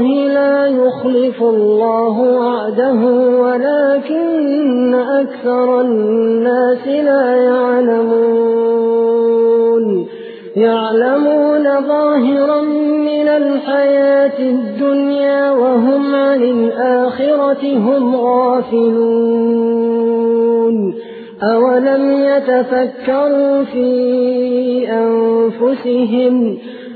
الله لا يخلف الله وعده ولكن أكثر الناس لا يعلمون. يعلمون ظاهرا من الحياة الدنيا وهم عن الآخرة هم غافلون. أولم يتفكروا في أنفسهم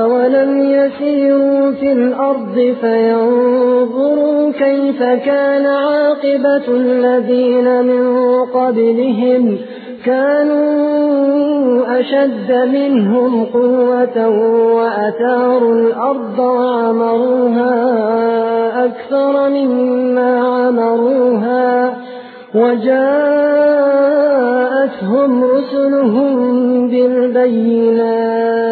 أولم يسيروا في الأرض فينظروا كيف كان عاقبة الذين من قبلهم كانوا أشد منهم قوة وأتاروا الأرض وعمروها أكثر مما عمروها وجاءتهم رسلهم بالبينات